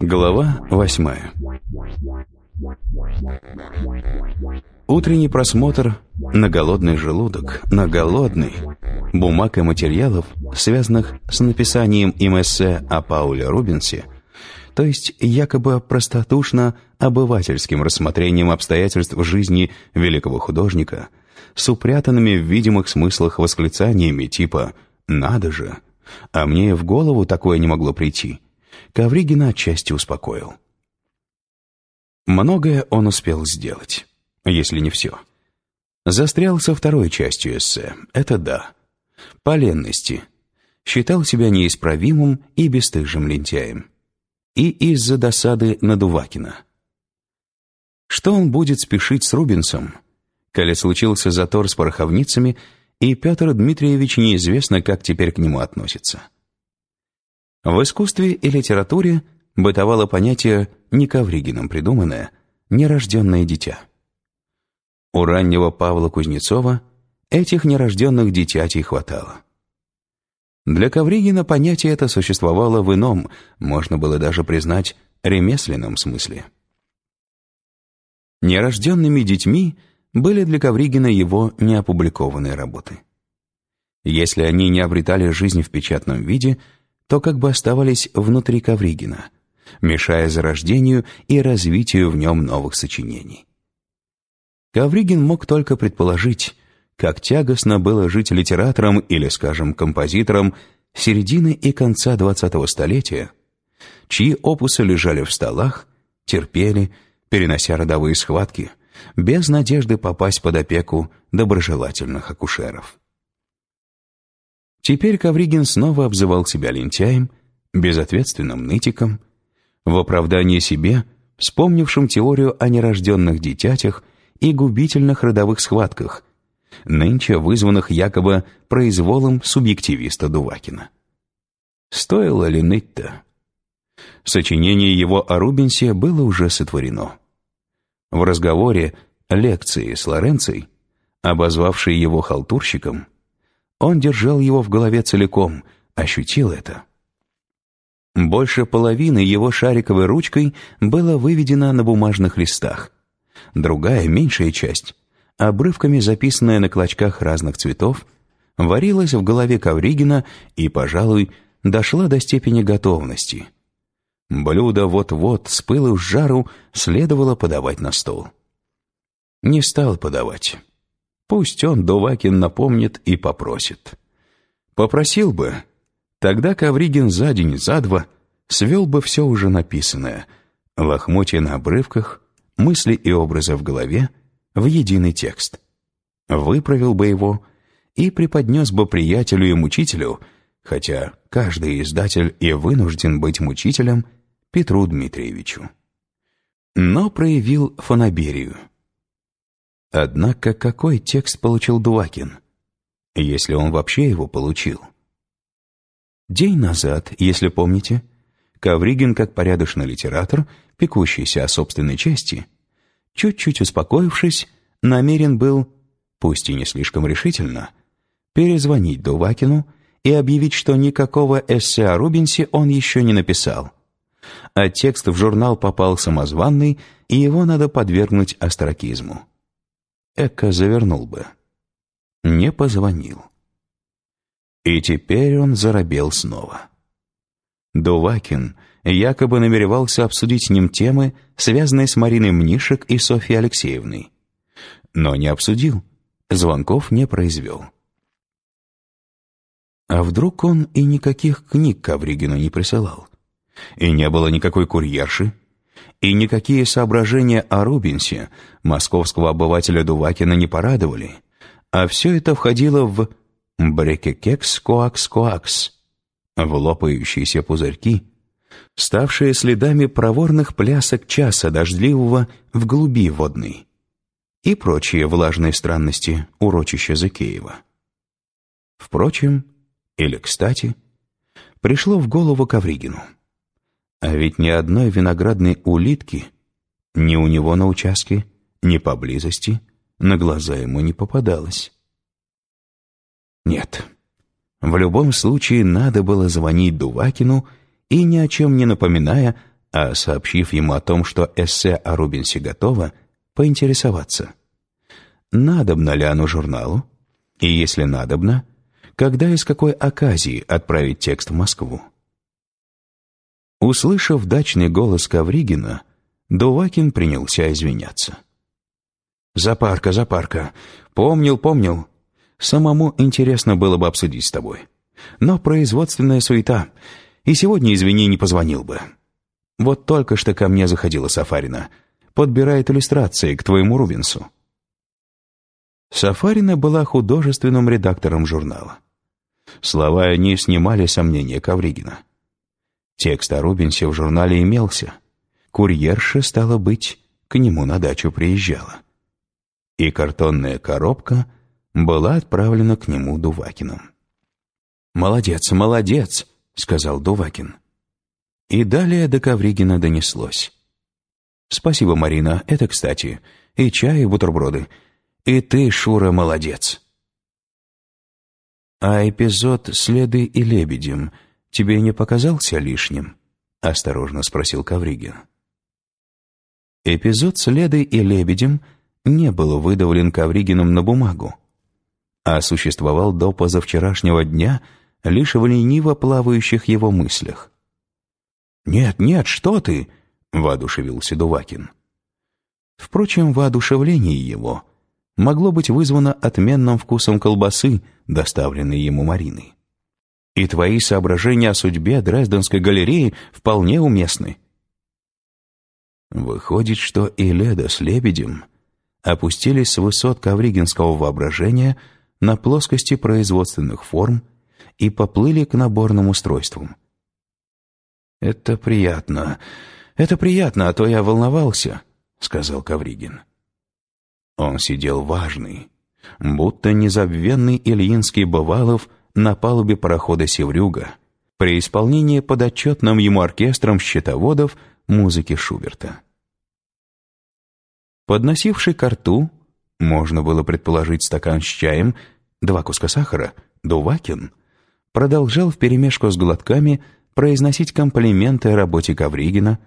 Глава восьмая. Утренний просмотр на голодный желудок, на голодный, бумаг и материалов, связанных с написанием им эссе о Пауле Рубенсе, то есть якобы простодушно обывательским рассмотрением обстоятельств жизни великого художника, с упрятанными в видимых смыслах восклицаниями типа «надо же», а мне в голову такое не могло прийти, Ковригина отчасти успокоил. Многое он успел сделать, если не все. Застрял со второй частью эссе, это да. По ленности. Считал себя неисправимым и бесстыжим лентяем. И из-за досады на Дувакина. Что он будет спешить с Рубинсом, коли случился затор с пороховницами, и Петр Дмитриевич неизвестно, как теперь к нему относится. В искусстве и литературе бытовало понятие не Ковригиным придуманное «нерожденное дитя». У раннего Павла Кузнецова этих нерожденных дитятей хватало. Для Ковригина понятие это существовало в ином, можно было даже признать, ремесленном смысле. Нерожденными детьми были для Ковригина его неопубликованные работы. Если они не обретали жизнь в печатном виде, то как бы оставались внутри Ковригина – мешая зарождению и развитию в нем новых сочинений. Ковригин мог только предположить, как тягостно было жить литератором или, скажем, композитором середины и конца XX столетия, чьи опусы лежали в столах, терпели, перенося родовые схватки, без надежды попасть под опеку доброжелательных акушеров. Теперь Ковригин снова обзывал себя лентяем, безответственным нытиком, в оправдании себе, вспомнившим теорию о нерожденных дитятях и губительных родовых схватках, нынче вызванных якобы произволом субъективиста Дувакина. Стоило ли ныть-то? Сочинение его о Рубенсе было уже сотворено. В разговоре лекции с Лоренцией, обозвавшей его халтурщиком, он держал его в голове целиком, ощутил это. Больше половины его шариковой ручкой было выведено на бумажных листах. Другая, меньшая часть, обрывками записанная на клочках разных цветов, варилась в голове Ковригина и, пожалуй, дошла до степени готовности. Блюдо вот-вот с пылу с жару следовало подавать на стол. Не стал подавать. Пусть он, Дувакин, напомнит и попросит. Попросил бы, Тогда Ковригин за день, за два свел бы все уже написанное, лохмотья на обрывках, мысли и образы в голове, в единый текст. Выправил бы его и преподнес бы приятелю и мучителю, хотя каждый издатель и вынужден быть мучителем, Петру Дмитриевичу. Но проявил фанаберию. Однако какой текст получил Дувакин? Если он вообще его получил? День назад, если помните, Ковригин, как порядочный литератор, пекущийся о собственной чести, чуть-чуть успокоившись, намерен был, пусть и не слишком решительно, перезвонить Дувакину и объявить, что никакого эссе о Рубинсе он еще не написал. А текст в журнал попал самозванный, и его надо подвергнуть остракизму. Эка завернул бы. Не позвонил. И теперь он заробел снова. Дувакин якобы намеревался обсудить с ним темы, связанные с Мариной Мнишек и Софьей Алексеевной. Но не обсудил, звонков не произвел. А вдруг он и никаких книг Ковригину не присылал? И не было никакой курьерши? И никакие соображения о Рубинсе московского обывателя Дувакина не порадовали? А все это входило в брекекекс-коакс-коакс, в лопающиеся пузырьки, ставшие следами проворных плясок часа дождливого в глуби водной и прочие влажные странности урочища Закеева. Впрочем, или кстати, пришло в голову Ковригину. А ведь ни одной виноградной улитки ни у него на участке, ни поблизости, на глаза ему не попадалось. Нет, в любом случае надо было звонить Дувакину и, ни о чем не напоминая, а сообщив ему о том, что эссе о Рубинсе готово, поинтересоваться. Надобно ли оно журналу? И если надобно, когда и с какой оказии отправить текст в Москву? Услышав дачный голос Ковригина, Дувакин принялся извиняться. «Запарка, запарка. Помнил, помнил. Самому интересно было бы обсудить с тобой. Но производственная суета. И сегодня, извини, не позвонил бы. Вот только что ко мне заходила Сафарина. Подбирает иллюстрации к твоему Рубинсу». Сафарина была художественным редактором журнала. Слова не снимали сомнения Ковригина. Текст о Рубинсе в журнале имелся. Курьерша, стало быть, к нему на дачу приезжала. И картонная коробка была отправлена к нему Дувакиным. «Молодец, молодец!» — сказал Дувакин. И далее до Ковригина донеслось. «Спасибо, Марина, это кстати. И чай, и бутерброды. И ты, Шура, молодец!» «А эпизод «Следы и лебедем» тебе не показался лишним?» — осторожно спросил Ковригин. Эпизод с Ледой и Лебедем не был выдавлен Ковригиным на бумагу, а существовал до позавчерашнего дня лишь в лениво плавающих его мыслях. «Нет, нет, что ты!» — воодушевился Дувакин. Впрочем, воодушевление его могло быть вызвано отменным вкусом колбасы, доставленной ему Мариной. И твои соображения о судьбе Дрезденской галереи вполне уместны. Выходит, что и Леда с Лебедем опустились с высот ковригинского воображения на плоскости производственных форм и поплыли к наборным устройствам. «Это приятно. Это приятно, а то я волновался», — сказал Ковригин. Он сидел важный, будто незабвенный Ильинский Бывалов на палубе парохода «Севрюга» при исполнении подотчетным ему оркестром счетоводов музыки Шуберта. Подносивший ко рту, можно было предположить стакан с чаем, два куска сахара, Дувакин, продолжал вперемешку с глотками произносить комплименты о работе Ковригина.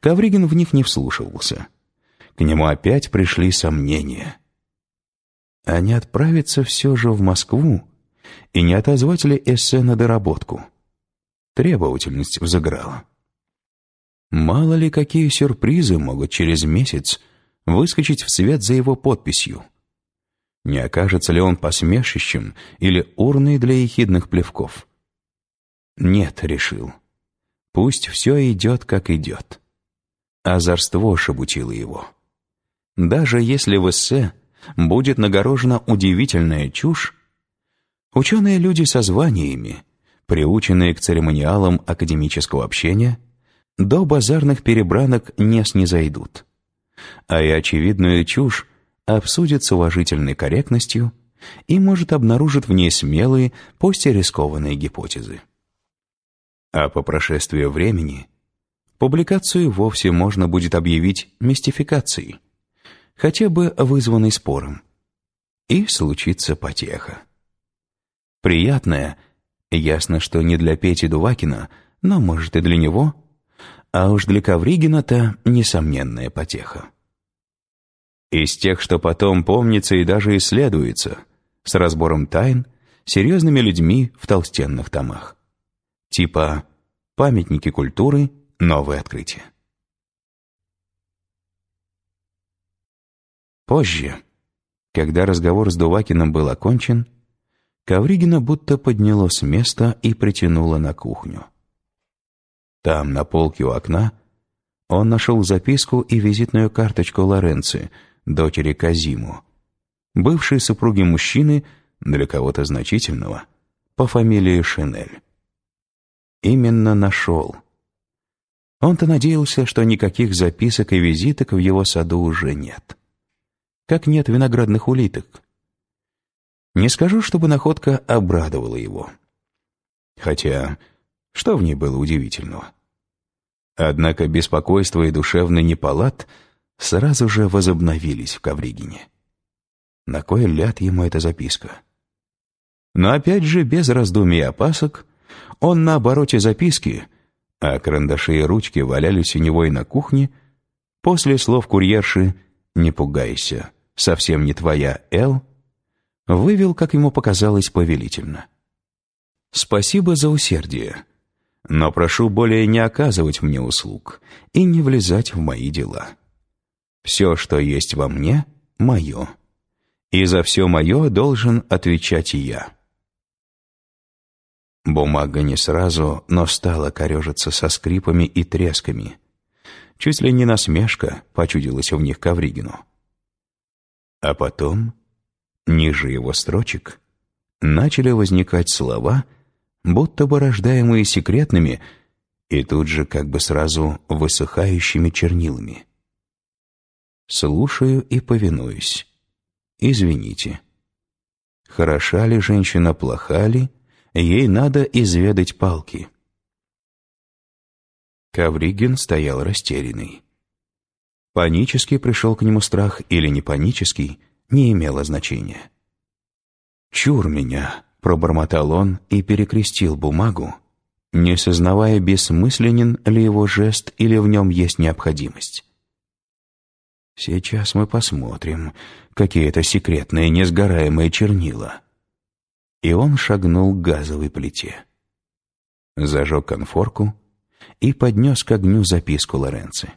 Ковригин в них не вслушивался. К нему опять пришли сомнения. А не отправиться все же в Москву и не отозвать ли эссе на доработку? Требовательность взыграла. Мало ли какие сюрпризы могут через месяц выскочить в свет за его подписью. Не окажется ли он посмешищем или урной для ехидных плевков? Нет, решил. Пусть все идет, как идет. Озорство шебутило его. Даже если в эссе будет нагорожена удивительная чушь, ученые люди со званиями, приученные к церемониалам академического общения, до базарных перебранок не снизойдут. А и очевидную чушь обсудит с уважительной корректностью и, может, обнаружит в ней смелые, пусть и рискованные гипотезы. А по прошествии времени публикацию вовсе можно будет объявить мистификацией, хотя бы вызванной спором, и случится потеха. Приятная, ясно, что не для Пети Дувакина, но, может, и для него — а уж для Ковригина-то несомненная потеха. Из тех, что потом помнится и даже исследуется, с разбором тайн, серьезными людьми в толстенных томах. Типа «Памятники культуры. Новые открытия». Позже, когда разговор с Дувакиным был окончен, Ковригина будто подняло с места и притянуло на кухню. Там, на полке у окна, он нашел записку и визитную карточку Лоренци, дочери Казиму, бывшей супруги мужчины, для кого-то значительного, по фамилии Шинель. Именно нашел. Он-то надеялся, что никаких записок и визиток в его саду уже нет. Как нет виноградных улиток. Не скажу, чтобы находка обрадовала его. Хотя, что в ней было удивительного? Однако беспокойство и душевный неполад сразу же возобновились в Ковригине. На кой ляд ему эта записка? Но опять же, без раздумий и опасок, он на обороте записки, а карандаши и ручки валялись у него и на кухне, после слов курьерши «Не пугайся, совсем не твоя Эл», вывел, как ему показалось, повелительно. «Спасибо за усердие, но прошу более не оказывать мне услуг и не влезать в мои дела. Все, что есть во мне, мое, и за все мое должен отвечать я». Бумага не сразу, но стала корежиться со скрипами и тресками. Чуть ли не насмешка почудилась в них Ковригину. А потом, ниже его строчек, начали возникать слова, будто бы рождаемые секретными и тут же как бы сразу высыхающими чернилами. «Слушаю и повинуюсь. Извините. Хороша ли женщина, плоха ли?» Ей надо изведать палки. Ковригин стоял растерянный. Панический пришел к нему страх или не панический, не имело значения. «Чур меня!» — пробормотал он и перекрестил бумагу, не сознавая, бессмысленен ли его жест или в нем есть необходимость. «Сейчас мы посмотрим, какие это секретные несгораемые чернила» и он шагнул к газовой плите. Зажег конфорку и поднес к огню записку Лоренци.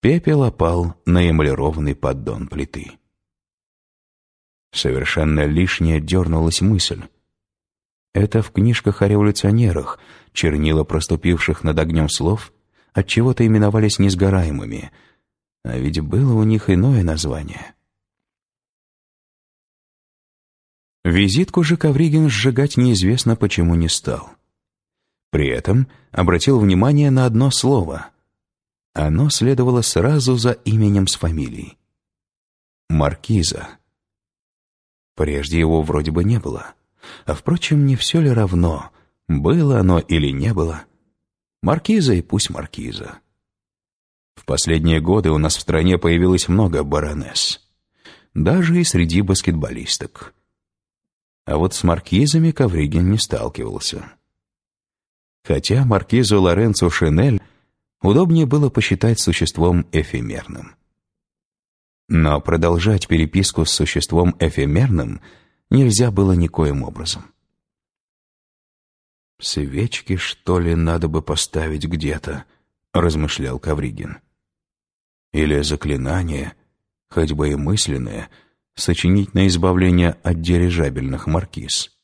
Пепел опал на эмалированный поддон плиты. Совершенно лишняя дернулась мысль. Это в книжках о революционерах, чернила проступивших над огнем слов, от чего то именовались несгораемыми, а ведь было у них иное название — Визитку же Ковригин сжигать неизвестно почему не стал. При этом обратил внимание на одно слово. Оно следовало сразу за именем с фамилией. Маркиза. Прежде его вроде бы не было. А впрочем, не все ли равно, было оно или не было. Маркиза и пусть маркиза. В последние годы у нас в стране появилось много баронесс. Даже и среди баскетболисток. А вот с маркизами Ковригин не сталкивался. Хотя маркизу Лоренцо Шинель удобнее было посчитать существом эфемерным. Но продолжать переписку с существом эфемерным нельзя было никоим образом. «Свечки, что ли, надо бы поставить где-то», — размышлял Ковригин. «Или заклинание, хоть бы и мысленное — сочинить на избавление от дирижабельных маркиз.